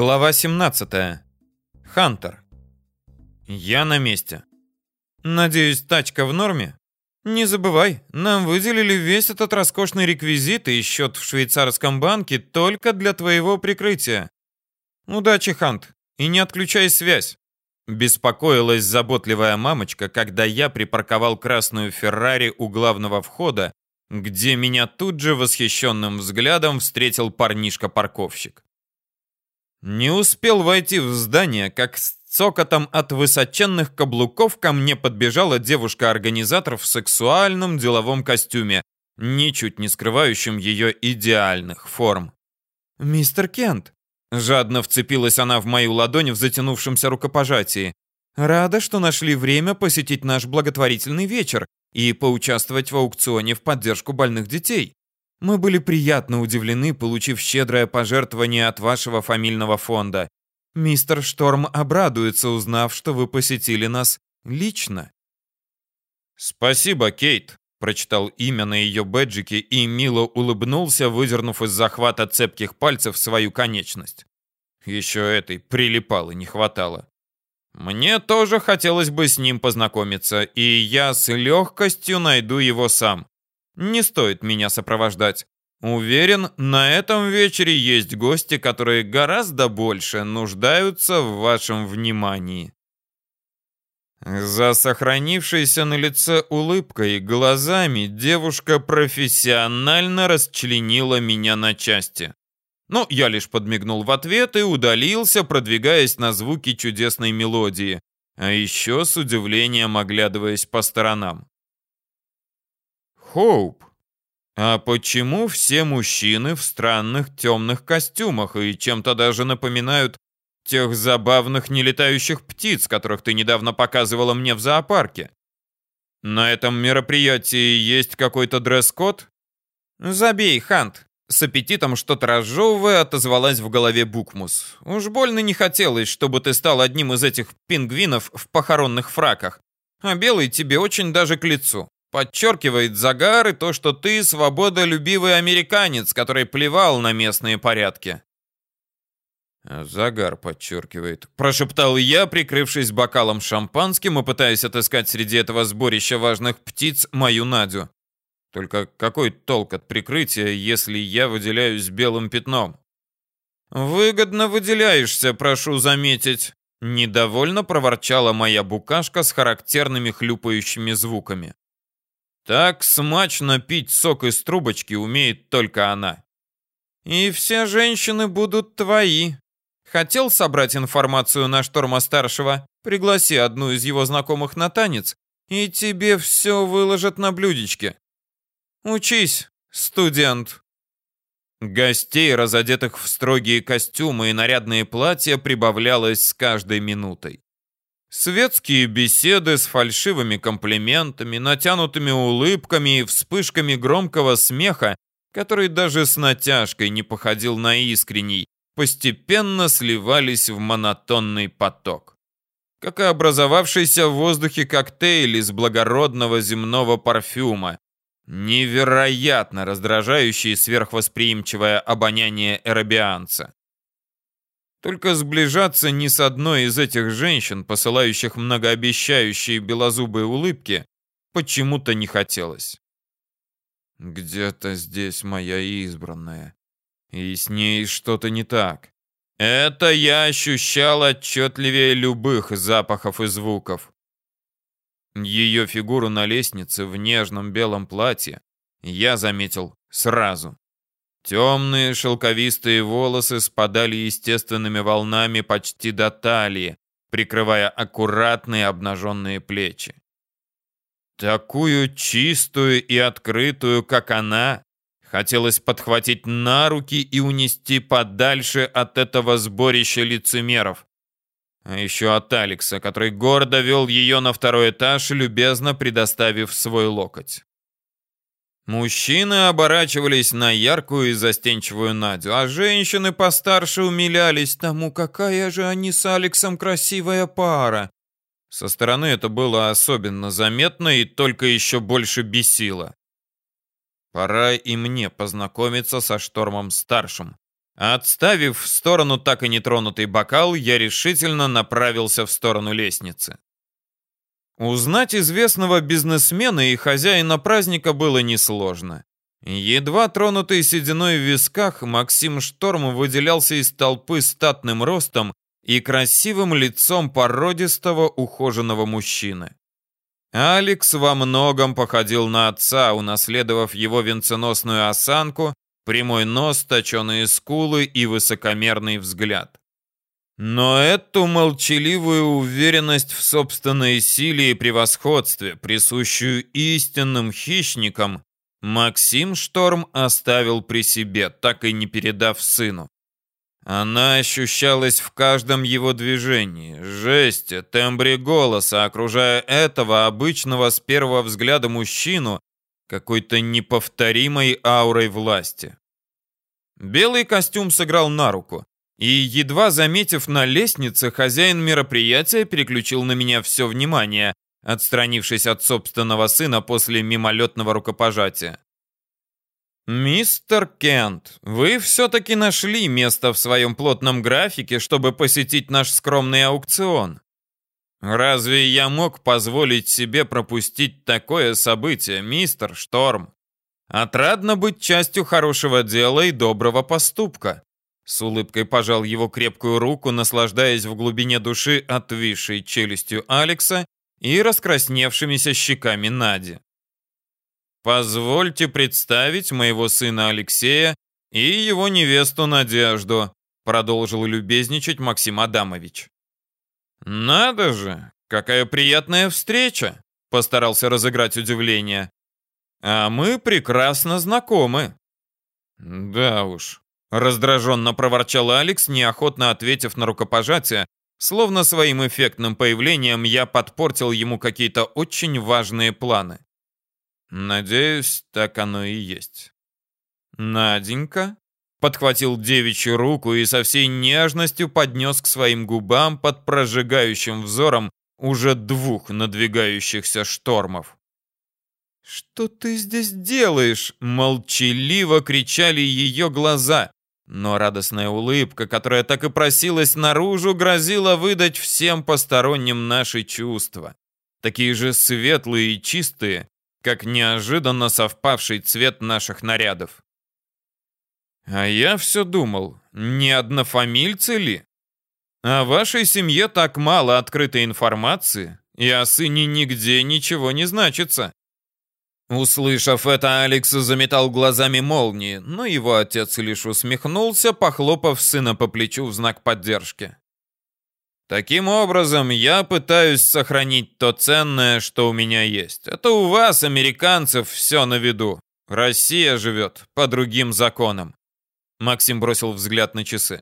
Глава 17. Хантер. Я на месте. Надеюсь, тачка в норме? Не забывай, нам выделили весь этот роскошный реквизит и счет в швейцарском банке только для твоего прикрытия. Удачи, Хант, и не отключай связь. Беспокоилась заботливая мамочка, когда я припарковал красную Феррари у главного входа, где меня тут же восхищенным взглядом встретил парнишка-парковщик. Не успел войти в здание, как с цокотом от высоченных каблуков ко мне подбежала девушка-организатор в сексуальном деловом костюме, ничуть не скрывающем ее идеальных форм. «Мистер Кент!» Жадно вцепилась она в мою ладонь в затянувшемся рукопожатии. «Рада, что нашли время посетить наш благотворительный вечер и поучаствовать в аукционе в поддержку больных детей. Мы были приятно удивлены, получив щедрое пожертвование от вашего фамильного фонда. Мистер Шторм обрадуется, узнав, что вы посетили нас лично. Спасибо, Кейт, прочитал имя на ее бэджике и мило улыбнулся, выдернув из захвата цепких пальцев свою конечность. Еще этой прилипало не хватало. Мне тоже хотелось бы с ним познакомиться, и я с легкостью найду его сам. Не стоит меня сопровождать. Уверен, на этом вечере есть гости, которые гораздо больше нуждаются в вашем внимании. За сохранившейся на лице улыбкой и глазами девушка профессионально расчленила меня на части. Но я лишь подмигнул в ответ и удалился, продвигаясь на звуки чудесной мелодии, а еще с удивлением оглядываясь по сторонам. Хоуп, а почему все мужчины в странных темных костюмах и чем-то даже напоминают тех забавных нелетающих птиц, которых ты недавно показывала мне в зоопарке? На этом мероприятии есть какой-то дресс-код? Забей, Хант. С аппетитом что-то разжевывая, отозвалась в голове Букмус. Уж больно не хотелось, чтобы ты стал одним из этих пингвинов в похоронных фраках. А белый тебе очень даже к лицу. Подчеркивает загар и то, что ты свободолюбивый американец, который плевал на местные порядки. Загар подчеркивает. Прошептал я, прикрывшись бокалом шампанским и пытаясь отыскать среди этого сборища важных птиц мою Надю. Только какой толк от прикрытия, если я выделяюсь белым пятном? Выгодно выделяешься, прошу заметить. Недовольно проворчала моя букашка с характерными хлюпающими звуками. Так смачно пить сок из трубочки умеет только она. И все женщины будут твои. Хотел собрать информацию на Шторма-старшего? Пригласи одну из его знакомых на танец, и тебе все выложат на блюдечке. Учись, студент. Гостей, разодетых в строгие костюмы и нарядные платья, прибавлялось с каждой минутой. Светские беседы с фальшивыми комплиментами, натянутыми улыбками и вспышками громкого смеха, который даже с натяжкой не походил на искренний, постепенно сливались в монотонный поток. Как и образовавшийся в воздухе коктейль из благородного земного парфюма, невероятно раздражающий сверхвосприимчивое обоняние эрабианца. Только сближаться ни с одной из этих женщин, посылающих многообещающие белозубые улыбки, почему-то не хотелось. Где-то здесь моя избранная. И с ней что-то не так. Это я ощущал отчетливее любых запахов и звуков. Ее фигуру на лестнице в нежном белом платье я заметил сразу. Темные шелковистые волосы спадали естественными волнами почти до талии, прикрывая аккуратные обнаженные плечи. Такую чистую и открытую, как она, хотелось подхватить на руки и унести подальше от этого сборища лицемеров. А еще от Алекса, который гордо вел ее на второй этаж, любезно предоставив свой локоть. Мужчины оборачивались на яркую и застенчивую Надю, а женщины постарше умилялись тому, какая же они с Алексом красивая пара. Со стороны это было особенно заметно и только еще больше бесило. Пора и мне познакомиться со Штормом-старшим. Отставив в сторону так и нетронутый бокал, я решительно направился в сторону лестницы. Узнать известного бизнесмена и хозяина праздника было несложно. Едва тронутый сединой в висках, Максим Шторм выделялся из толпы статным ростом и красивым лицом породистого ухоженного мужчины. Алекс во многом походил на отца, унаследовав его венценосную осанку, прямой нос, точеные скулы и высокомерный взгляд. Но эту молчаливую уверенность в собственной силе и превосходстве, присущую истинным хищникам, Максим Шторм оставил при себе, так и не передав сыну. Она ощущалась в каждом его движении, жесте, тембре голоса, окружая этого обычного с первого взгляда мужчину какой-то неповторимой аурой власти. Белый костюм сыграл на руку, и, едва заметив на лестнице, хозяин мероприятия переключил на меня все внимание, отстранившись от собственного сына после мимолетного рукопожатия. «Мистер Кент, вы все-таки нашли место в своем плотном графике, чтобы посетить наш скромный аукцион. Разве я мог позволить себе пропустить такое событие, мистер Шторм? Отрадно быть частью хорошего дела и доброго поступка». С улыбкой пожал его крепкую руку, наслаждаясь в глубине души отвисшей челюстью Алекса и раскрасневшимися щеками Нади. «Позвольте представить моего сына Алексея и его невесту Надежду», продолжил любезничать Максим Адамович. «Надо же, какая приятная встреча!» постарался разыграть удивление. «А мы прекрасно знакомы». «Да уж», раздраженно проворчал Алекс, неохотно ответив на рукопожатие, словно своим эффектным появлением я подпортил ему какие-то очень важные планы. Надеюсь, так оно и есть. Наденька подхватил девичью руку и со всей нежностью поднес к своим губам под прожигающим взором уже двух надвигающихся штормов. «Что ты здесь делаешь?» — молчаливо кричали ее глаза. Но радостная улыбка, которая так и просилась наружу, грозила выдать всем посторонним наши чувства. Такие же светлые и чистые, как неожиданно совпавший цвет наших нарядов. А я все думал, не однофамильцы ли? О вашей семье так мало открытой информации, и о сыне нигде ничего не значится. Услышав это, Алекс заметал глазами молнии, но его отец лишь усмехнулся, похлопав сына по плечу в знак поддержки. Таким образом, я пытаюсь сохранить то ценное, что у меня есть. Это у вас, американцев, все на виду. Россия живет по другим законам. Максим бросил взгляд на часы.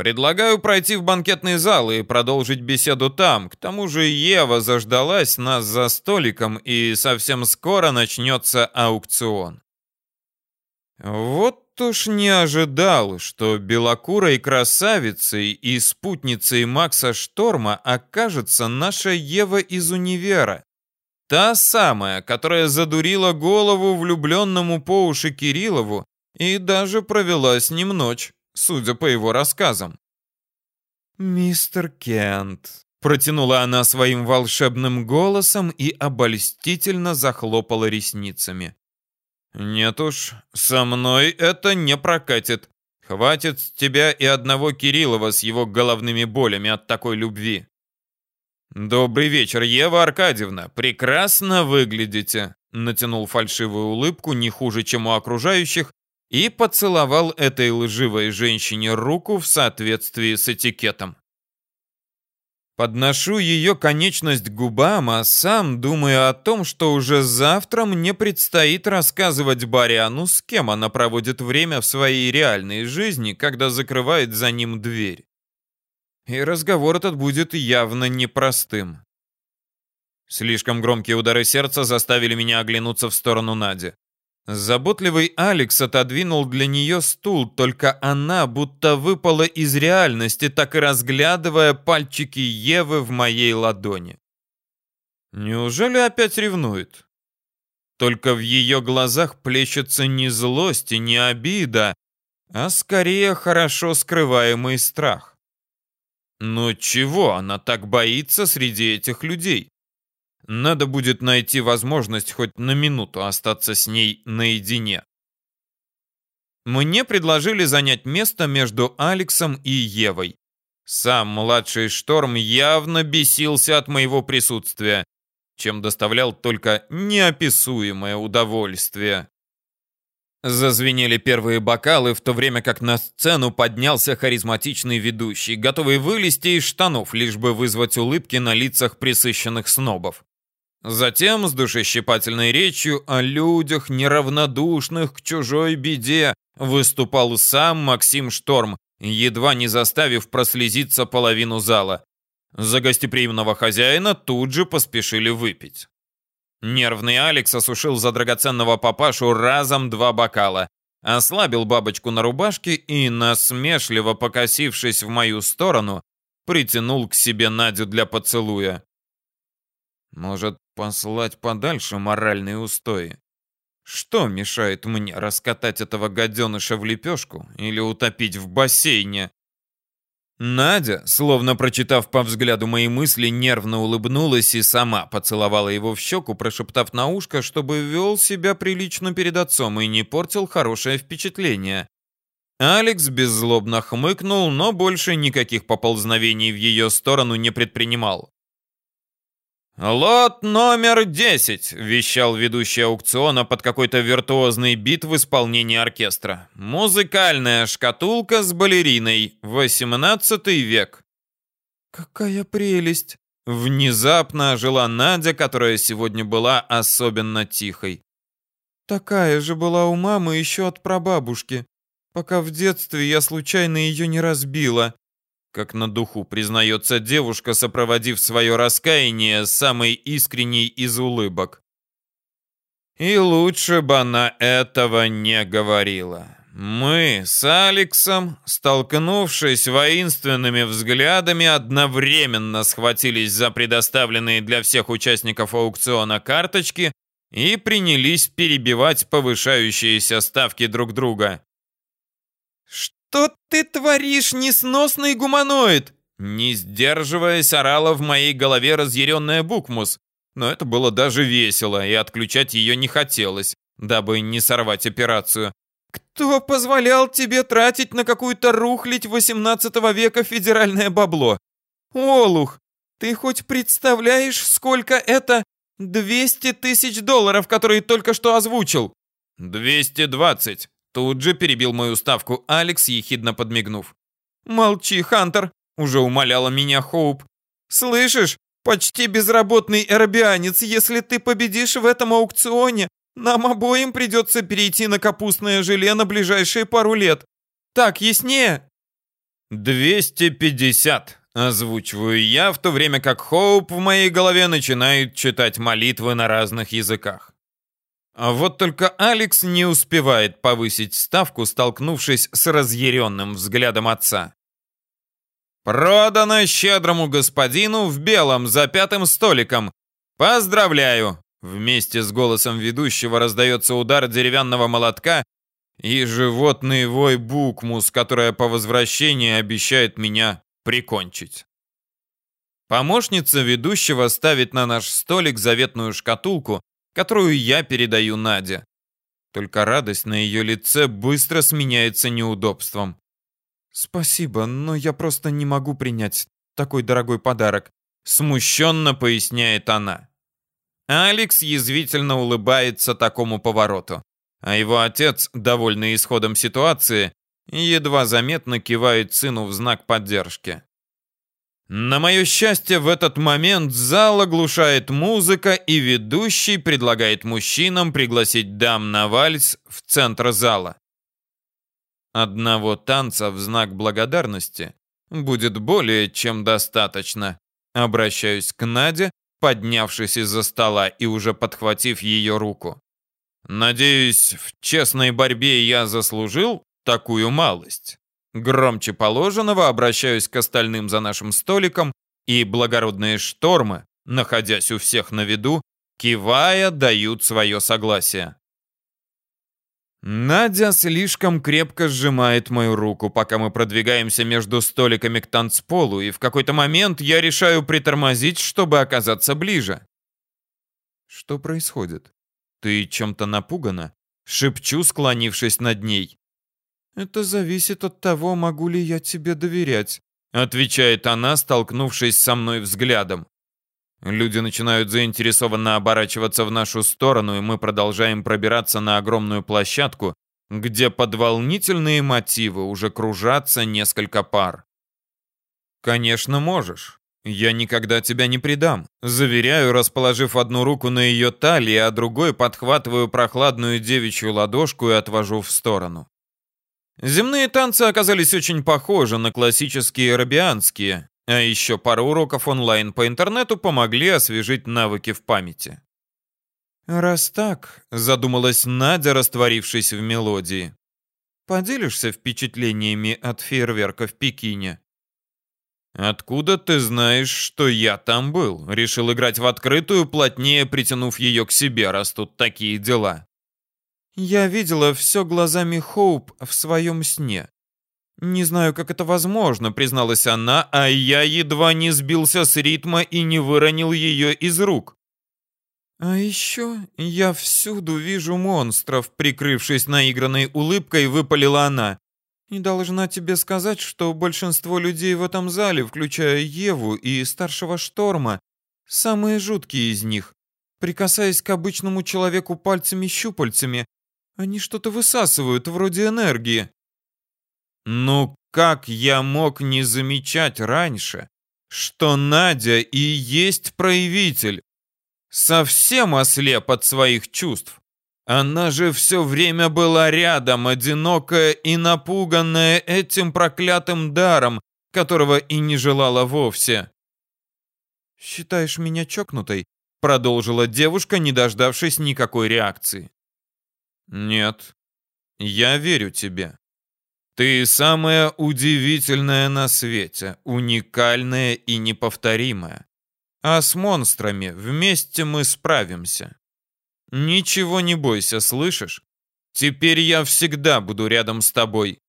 Предлагаю пройти в банкетный зал и продолжить беседу там. К тому же Ева заждалась нас за столиком, и совсем скоро начнется аукцион. Вот уж не ожидал, что белокурой красавицей и спутницей Макса Шторма окажется наша Ева из универа. Та самая, которая задурила голову влюбленному по уши Кириллову и даже провела с ним ночь, судя по его рассказам. «Мистер Кент», — протянула она своим волшебным голосом и обольстительно захлопала ресницами. «Нет уж, со мной это не прокатит. Хватит с тебя и одного Кириллова с его головными болями от такой любви». «Добрый вечер, Ева Аркадьевна. Прекрасно выглядите», — натянул фальшивую улыбку не хуже, чем у окружающих, и поцеловал этой лживой женщине руку в соответствии с этикетом. Подношу ее конечность к губам, а сам думаю о том, что уже завтра мне предстоит рассказывать Баряну, с кем она проводит время в своей реальной жизни, когда закрывает за ним дверь. И разговор этот будет явно непростым. Слишком громкие удары сердца заставили меня оглянуться в сторону Нади. Заботливый Алекс отодвинул для нее стул, только она будто выпала из реальности, так и разглядывая пальчики Евы в моей ладони. Неужели опять ревнует? Только в ее глазах плещется не злость и не обида, а скорее хорошо скрываемый страх. Но чего она так боится среди этих людей? Надо будет найти возможность хоть на минуту остаться с ней наедине. Мне предложили занять место между Алексом и Евой. Сам младший Шторм явно бесился от моего присутствия, чем доставлял только неописуемое удовольствие. Зазвенели первые бокалы, в то время как на сцену поднялся харизматичный ведущий, готовый вылезти из штанов, лишь бы вызвать улыбки на лицах присыщенных снобов. Затем с душещипательной речью о людях, неравнодушных к чужой беде, выступал сам Максим Шторм, едва не заставив прослезиться половину зала. За гостеприимного хозяина тут же поспешили выпить. Нервный Алекс осушил за драгоценного папашу разом два бокала, ослабил бабочку на рубашке и, насмешливо покосившись в мою сторону, притянул к себе Надю для поцелуя. Может, послать подальше моральные устои? Что мешает мне раскатать этого гаденыша в лепешку или утопить в бассейне? Надя, словно прочитав по взгляду мои мысли, нервно улыбнулась и сама поцеловала его в щеку, прошептав на ушко, чтобы вел себя прилично перед отцом и не портил хорошее впечатление. Алекс беззлобно хмыкнул, но больше никаких поползновений в ее сторону не предпринимал. «Лот номер 10», — вещал ведущий аукциона под какой-то виртуозный бит в исполнении оркестра. «Музыкальная шкатулка с балериной. 18 век». «Какая прелесть!» Внезапно ожила Надя, которая сегодня была особенно тихой. «Такая же была у мамы еще от прабабушки, пока в детстве я случайно ее не разбила. Как на духу признается девушка, сопроводив свое раскаяние самой искренней из улыбок. И лучше бы она этого не говорила. Мы с Алексом, столкнувшись воинственными взглядами, одновременно схватились за предоставленные для всех участников аукциона карточки и принялись перебивать повышающиеся ставки друг друга. «Что ты творишь, несносный гуманоид?» Не сдерживаясь, орала в моей голове разъяренная Букмус. Но это было даже весело, и отключать ее не хотелось, дабы не сорвать операцию. «Кто позволял тебе тратить на какую-то рухлить 18 века федеральное бабло? Олух, ты хоть представляешь, сколько это 200 тысяч долларов, которые только что озвучил?» «220», Тут же перебил мою ставку Алекс, ехидно подмигнув. «Молчи, Хантер!» — уже умоляла меня Хоуп. «Слышишь, почти безработный эрбианец, если ты победишь в этом аукционе, нам обоим придется перейти на капустное желе на ближайшие пару лет. Так яснее?» «250», — озвучиваю я, в то время как Хоуп в моей голове начинает читать молитвы на разных языках. А вот только Алекс не успевает повысить ставку, столкнувшись с разъяренным взглядом отца. «Продано щедрому господину в белом за пятым столиком. Поздравляю!» Вместе с голосом ведущего раздается удар деревянного молотка и животный вой букмус, которая по возвращении обещает меня прикончить. Помощница ведущего ставит на наш столик заветную шкатулку, которую я передаю Наде. Только радость на ее лице быстро сменяется неудобством. «Спасибо, но я просто не могу принять такой дорогой подарок», смущенно поясняет она. Алекс язвительно улыбается такому повороту, а его отец, довольный исходом ситуации, едва заметно кивает сыну в знак поддержки. На мое счастье, в этот момент зал оглушает музыка, и ведущий предлагает мужчинам пригласить дам на вальс в центр зала. Одного танца в знак благодарности будет более чем достаточно. Обращаюсь к Наде, поднявшись из-за стола и уже подхватив ее руку. Надеюсь, в честной борьбе я заслужил такую малость. Громче положенного обращаюсь к остальным за нашим столиком, и благородные штормы, находясь у всех на виду, кивая, дают свое согласие. Надя слишком крепко сжимает мою руку, пока мы продвигаемся между столиками к танцполу, и в какой-то момент я решаю притормозить, чтобы оказаться ближе. Что происходит? Ты чем-то напугана? Шепчу, склонившись над ней. Это зависит от того, могу ли я тебе доверять, отвечает она, столкнувшись со мной взглядом. Люди начинают заинтересованно оборачиваться в нашу сторону, и мы продолжаем пробираться на огромную площадку, где под волнительные мотивы уже кружатся несколько пар. Конечно, можешь. Я никогда тебя не предам. Заверяю, расположив одну руку на ее талии, а другой подхватываю прохладную девичью ладошку и отвожу в сторону. Земные танцы оказались очень похожи на классические арабианские, а еще пара уроков онлайн по интернету помогли освежить навыки в памяти. «Раз так», — задумалась Надя, растворившись в мелодии, — «поделишься впечатлениями от фейерверка в Пекине?» «Откуда ты знаешь, что я там был?» Решил играть в открытую, плотнее притянув ее к себе, раз тут такие дела. «Я видела все глазами Хоуп в своем сне. «Не знаю, как это возможно», — призналась она, а я едва не сбился с ритма и не выронил ее из рук. «А еще я всюду вижу монстров», — прикрывшись наигранной улыбкой, выпалила она. «И должна тебе сказать, что большинство людей в этом зале, включая Еву и старшего Шторма, самые жуткие из них. Прикасаясь к обычному человеку пальцами-щупальцами, они что-то высасывают, вроде энергии». Ну как я мог не замечать раньше, что Надя и есть проявитель? Совсем ослеп от своих чувств. Она же все время была рядом, одинокая и напуганная этим проклятым даром, которого и не желала вовсе. «Считаешь меня чокнутой?» — продолжила девушка, не дождавшись никакой реакции. «Нет, я верю тебе. Ты самая удивительная на свете, уникальная и неповторимая. А с монстрами вместе мы справимся. Ничего не бойся, слышишь? Теперь я всегда буду рядом с тобой.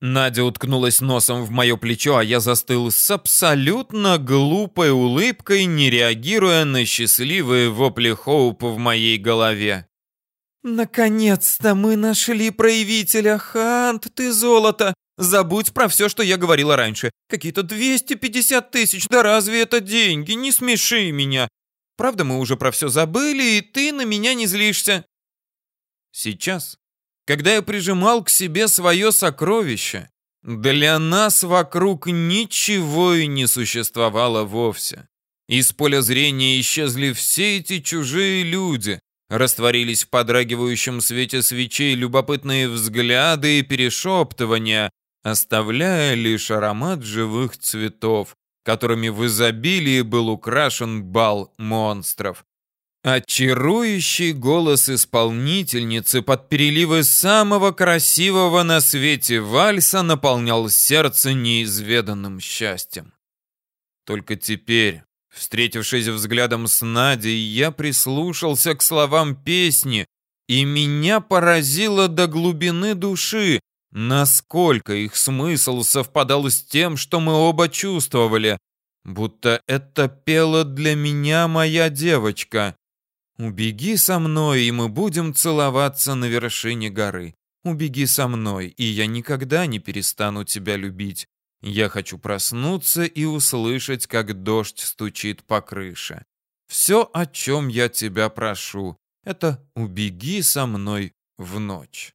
Надя уткнулась носом в мое плечо, а я застыл с абсолютно глупой улыбкой, не реагируя на счастливые вопли Хоупа в моей голове. «Наконец-то мы нашли проявителя, Хант, ты золото! Забудь про все, что я говорила раньше. Какие-то 250 тысяч, да разве это деньги? Не смеши меня! Правда, мы уже про все забыли, и ты на меня не злишься?» Сейчас, когда я прижимал к себе свое сокровище, для нас вокруг ничего и не существовало вовсе. Из поля зрения исчезли все эти чужие люди, Растворились в подрагивающем свете свечей любопытные взгляды и перешептывания, оставляя лишь аромат живых цветов, которыми в изобилии был украшен бал монстров. Очарующий голос исполнительницы под переливы самого красивого на свете вальса наполнял сердце неизведанным счастьем. Только теперь, Встретившись взглядом с Надей, я прислушался к словам песни, и меня поразило до глубины души, насколько их смысл совпадал с тем, что мы оба чувствовали, будто это пела для меня моя девочка. «Убеги со мной, и мы будем целоваться на вершине горы. Убеги со мной, и я никогда не перестану тебя любить. Я хочу проснуться и услышать, как дождь стучит по крыше. Все, о чем я тебя прошу, это убеги со мной в ночь.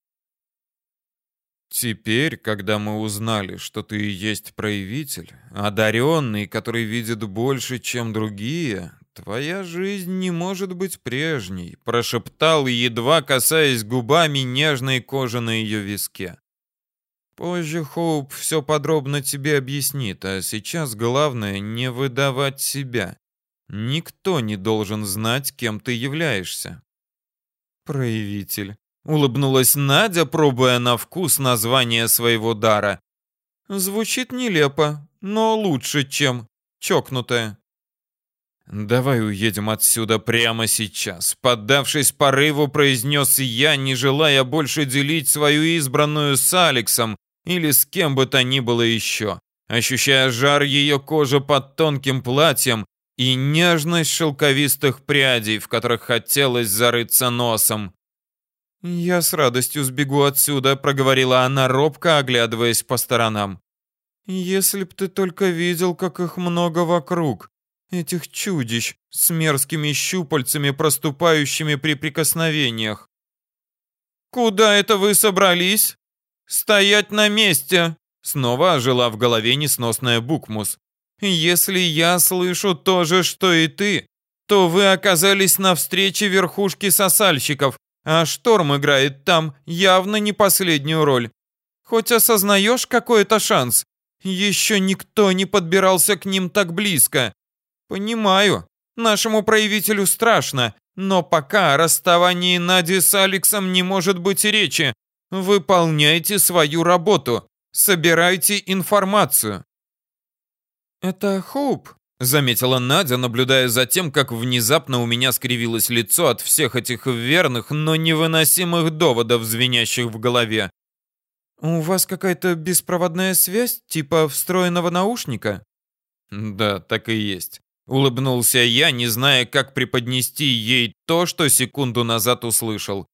Теперь, когда мы узнали, что ты и есть проявитель, одаренный, который видит больше, чем другие, твоя жизнь не может быть прежней, прошептал, едва касаясь губами нежной кожи на ее виске. Позже Хоуп все подробно тебе объяснит, а сейчас главное не выдавать себя. Никто не должен знать, кем ты являешься. Проявитель. Улыбнулась Надя, пробуя на вкус название своего дара. Звучит нелепо, но лучше, чем чокнутая. «Давай уедем отсюда прямо сейчас», — поддавшись порыву, произнес я, не желая больше делить свою избранную с Алексом или с кем бы то ни было еще, ощущая жар ее кожи под тонким платьем и нежность шелковистых прядей, в которых хотелось зарыться носом. «Я с радостью сбегу отсюда», — проговорила она робко, оглядываясь по сторонам. «Если б ты только видел, как их много вокруг, этих чудищ с мерзкими щупальцами, проступающими при прикосновениях». «Куда это вы собрались?» «Стоять на месте!» Снова ожила в голове несносная букмус. «Если я слышу то же, что и ты, то вы оказались на встрече верхушки сосальщиков, а Шторм играет там явно не последнюю роль. Хоть осознаешь какой-то шанс, еще никто не подбирался к ним так близко. Понимаю, нашему проявителю страшно, но пока о расставании Нади с Алексом не может быть речи. Выполняйте свою работу, собирайте информацию. Это Хоуп, Заметила Надя, наблюдая за тем, как внезапно у меня скривилось лицо от всех этих верных, но невыносимых доводов, звенящих в голове. «У вас какая-то беспроводная связь, типа встроенного наушника?» «Да, так и есть». Улыбнулся я, не зная, как преподнести ей то, что секунду назад услышал.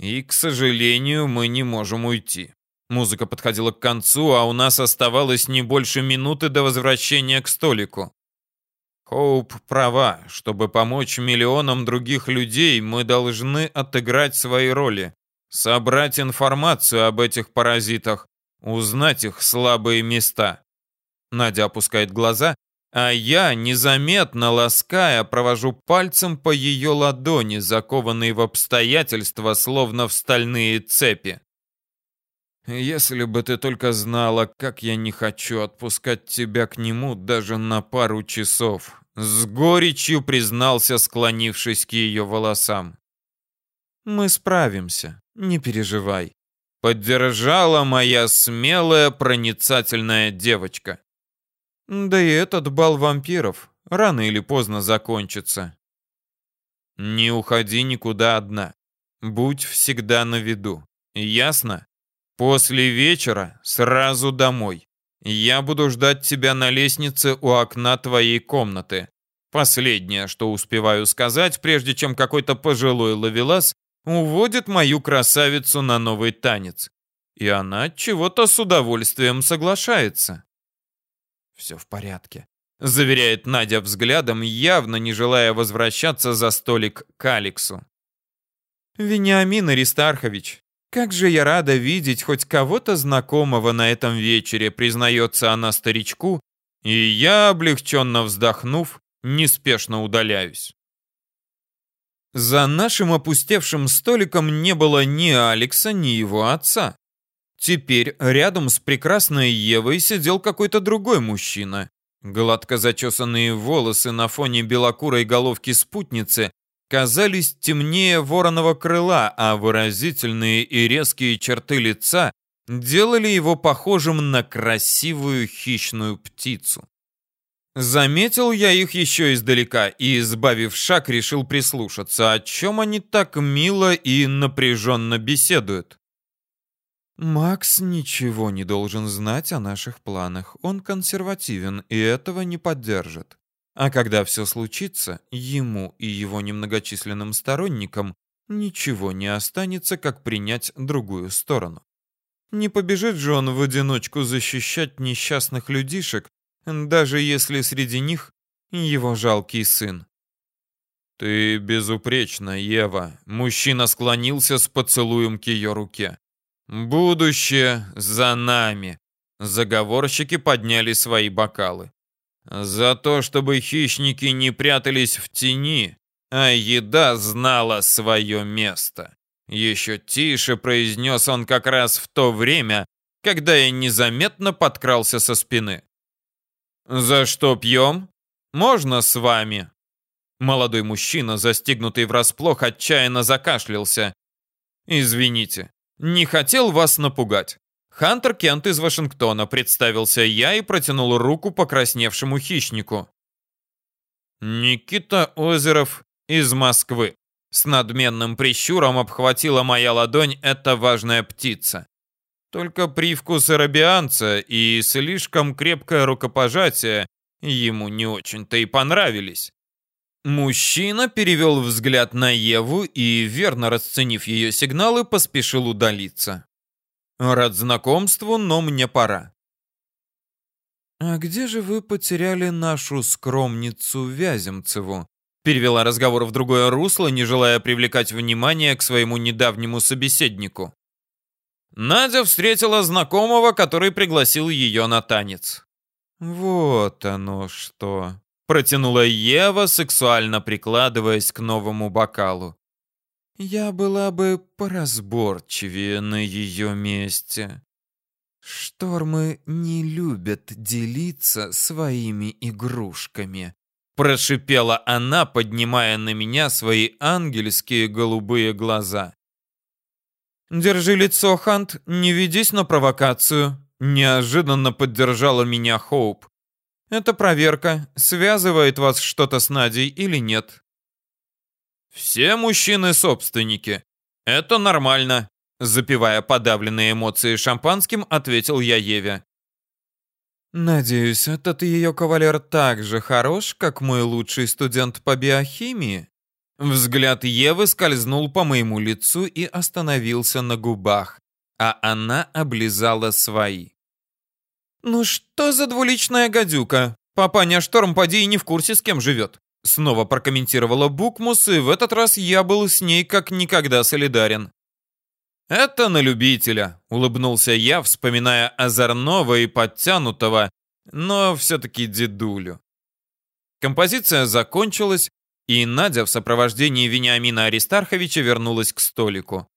«И, к сожалению, мы не можем уйти». Музыка подходила к концу, а у нас оставалось не больше минуты до возвращения к столику. Хоуп права. Чтобы помочь миллионам других людей, мы должны отыграть свои роли, собрать информацию об этих паразитах, узнать их слабые места. Надя опускает глаза, а я, незаметно лаская, провожу пальцем по ее ладони, закованной в обстоятельства, словно в стальные цепи. Если бы ты только знала, как я не хочу отпускать тебя к нему даже на пару часов. С горечью признался, склонившись к ее волосам. «Мы справимся, не переживай», — поддержала моя смелая, проницательная девочка. «Да и этот бал вампиров рано или поздно закончится». «Не уходи никуда одна. Будь всегда на виду. Ясно? После вечера сразу домой. Я буду ждать тебя на лестнице у окна твоей комнаты. Последнее, что успеваю сказать, прежде чем какой-то пожилой ловелас уводит мою красавицу на новый танец. И она чего-то с удовольствием соглашается. Все в порядке, заверяет Надя взглядом, явно не желая возвращаться за столик к Алексу. Вениамин Аристархович, «Как же я рада видеть хоть кого-то знакомого на этом вечере», признается она старичку, и я, облегченно вздохнув, неспешно удаляюсь. За нашим опустевшим столиком не было ни Алекса, ни его отца. Теперь рядом с прекрасной Евой сидел какой-то другой мужчина. Гладко зачесанные волосы на фоне белокурой головки спутницы казались темнее вороного крыла, а выразительные и резкие черты лица делали его похожим на красивую хищную птицу. Заметил я их еще издалека и, избавив шаг, решил прислушаться, о чем они так мило и напряженно беседуют. Макс ничего не должен знать о наших планах. Он консервативен и этого не поддержит. А когда все случится, ему и его немногочисленным сторонникам ничего не останется, как принять другую сторону. Не побежит же он в одиночку защищать несчастных людишек, даже если среди них его жалкий сын. «Ты безупречна, Ева», — мужчина склонился с поцелуем к ее руке. «Будущее за нами». Заговорщики подняли свои бокалы. За то, чтобы хищники не прятались в тени, а еда знала свое место. Еще тише произнес он как раз в то время, когда я незаметно подкрался со спины. «За что пьем? Можно с вами?» Молодой мужчина, застигнутый врасплох, отчаянно закашлялся. «Извините, не хотел вас напугать. Хантер Кент из Вашингтона, представился я и протянул руку покрасневшему хищнику. Никита Озеров из Москвы. С надменным прищуром обхватила моя ладонь эта важная птица. Только привкус арабианца и слишком крепкое рукопожатие ему не очень-то и понравились. Мужчина перевел взгляд на Еву и, верно расценив ее сигналы, поспешил удалиться. Рад знакомству, но мне пора. «А где же вы потеряли нашу скромницу Вяземцеву?» Перевела разговор в другое русло, не желая привлекать внимание к своему недавнему собеседнику. Надя встретила знакомого, который пригласил ее на танец. «Вот оно что!» — протянула Ева, сексуально прикладываясь к новому бокалу. «Я была бы поразборчивее на ее месте». «Штормы не любят делиться своими игрушками», — прошипела она, поднимая на меня свои ангельские голубые глаза. «Держи лицо, Хант, не ведись на провокацию», — неожиданно поддержала меня Хоуп. «Это проверка, связывает вас что-то с Надей или нет». «Все мужчины собственники. Это нормально», Запивая подавленные эмоции шампанским, ответил я Еве. «Надеюсь, этот ее кавалер так же хорош, как мой лучший студент по биохимии?» Взгляд Евы скользнул по моему лицу и остановился на губах, а она облизала свои. «Ну что за двуличная гадюка? Папаня Шторм поди и не в курсе, с кем живет». Снова прокомментировала Букмус, и в этот раз я был с ней как никогда солидарен. «Это на любителя», — улыбнулся я, вспоминая озорного и подтянутого, но все-таки дедулю. Композиция закончилась, и Надя в сопровождении Вениамина Аристарховича вернулась к столику.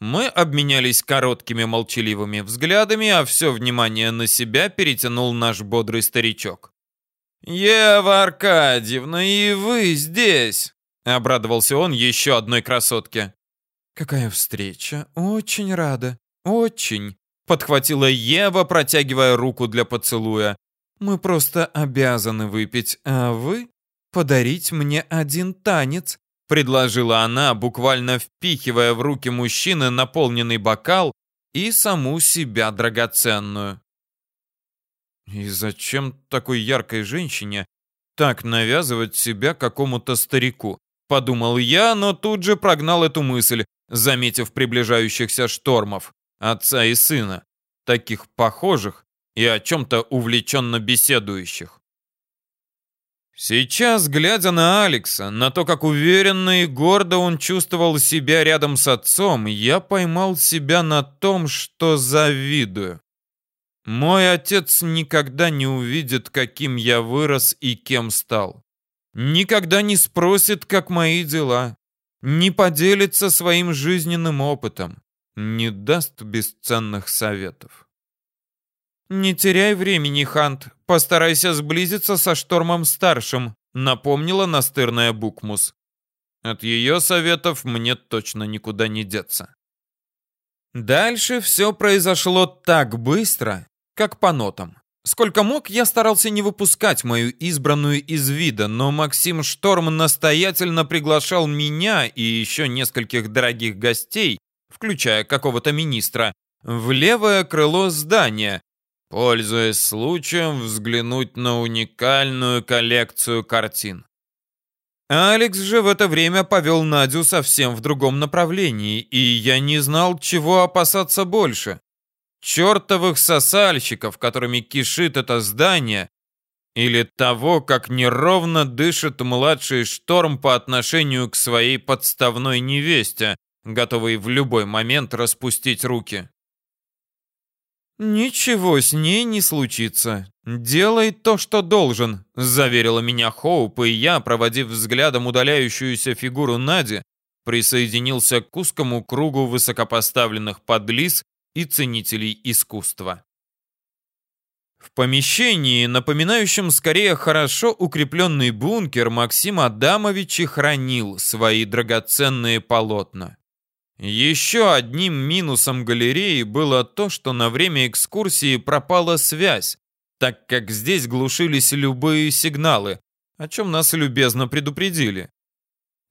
Мы обменялись короткими молчаливыми взглядами, а все внимание на себя перетянул наш бодрый старичок. «Ева Аркадьевна, и вы здесь!» — обрадовался он еще одной красотке. «Какая встреча! Очень рада! Очень!» Подхватила Ева, протягивая руку для поцелуя. «Мы просто обязаны выпить, а вы подарить мне один танец», предложила она, буквально впихивая в руки мужчины наполненный бокал и саму себя драгоценную. И зачем такой яркой женщине так навязывать себя какому-то старику? Подумал я, но тут же прогнал эту мысль, заметив приближающихся штормов, отца и сына, таких похожих и о чем-то увлеченно беседующих. Сейчас, глядя на Алекса, на то, как уверенно и гордо он чувствовал себя рядом с отцом, я поймал себя на том, что завидую. Мой отец никогда не увидит, каким я вырос и кем стал. Никогда не спросит, как мои дела не поделится своим жизненным опытом, не даст бесценных советов. «Не теряй времени, Хант. Постарайся сблизиться со Штормом-старшим», напомнила настырная Букмус. От ее советов мне точно никуда не деться. Дальше все произошло так быстро, как по нотам. Сколько мог, я старался не выпускать мою избранную из вида, но Максим Шторм настоятельно приглашал меня и еще нескольких дорогих гостей, включая какого-то министра, в левое крыло здания, пользуясь случаем взглянуть на уникальную коллекцию картин. Алекс же в это время повел Надю совсем в другом направлении, и я не знал, чего опасаться больше чертовых сосальщиков, которыми кишит это здание, или того, как неровно дышит младший шторм по отношению к своей подставной невесте, готовый в любой момент распустить руки. «Ничего с ней не случится. Делай то, что должен», — заверила меня Хоуп, и я, проводив взглядом удаляющуюся фигуру Нади, присоединился к узкому кругу высокопоставленных подлиз, и ценителей искусства. В помещении, напоминающем скорее хорошо укрепленный бункер, Максим Адамович и хранил свои драгоценные полотна. Еще одним минусом галереи было то, что на время экскурсии пропала связь, так как здесь глушились любые сигналы, о чем нас любезно предупредили.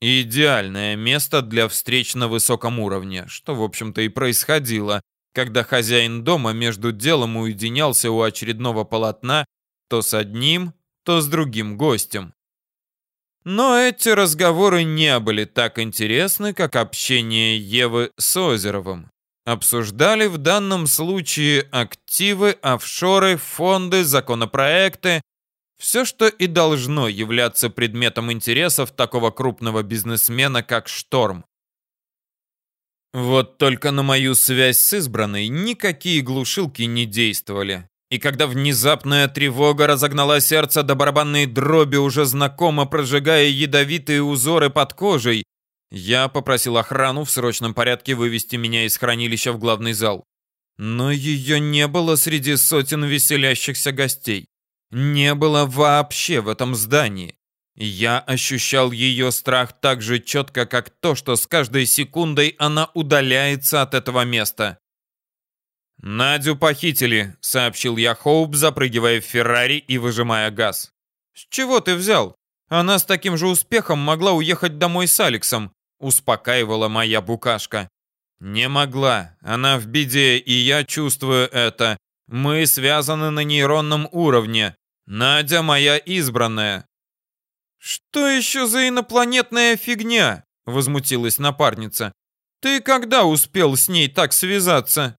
Идеальное место для встреч на высоком уровне, что, в общем-то, и происходило, когда хозяин дома между делом уединялся у очередного полотна то с одним, то с другим гостем. Но эти разговоры не были так интересны, как общение Евы с Озеровым. Обсуждали в данном случае активы, офшоры, фонды, законопроекты, все, что и должно являться предметом интересов такого крупного бизнесмена, как Шторм. Вот только на мою связь с избранной никакие глушилки не действовали. И когда внезапная тревога разогнала сердце до барабанной дроби, уже знакомо прожигая ядовитые узоры под кожей, я попросил охрану в срочном порядке вывести меня из хранилища в главный зал. Но ее не было среди сотен веселящихся гостей. Не было вообще в этом здании. Я ощущал ее страх так же четко, как то, что с каждой секундой она удаляется от этого места. «Надю похитили», — сообщил я Хоуп, запрыгивая в Феррари и выжимая газ. «С чего ты взял? Она с таким же успехом могла уехать домой с Алексом», — успокаивала моя букашка. «Не могла. Она в беде, и я чувствую это. Мы связаны на нейронном уровне. Надя моя избранная». «Что еще за инопланетная фигня?» — возмутилась напарница. «Ты когда успел с ней так связаться?»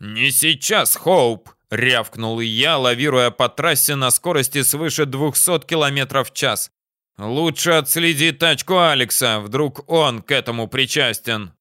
«Не сейчас, Хоуп!» — рявкнул я, лавируя по трассе на скорости свыше 200 км в час. «Лучше отследи тачку Алекса, вдруг он к этому причастен».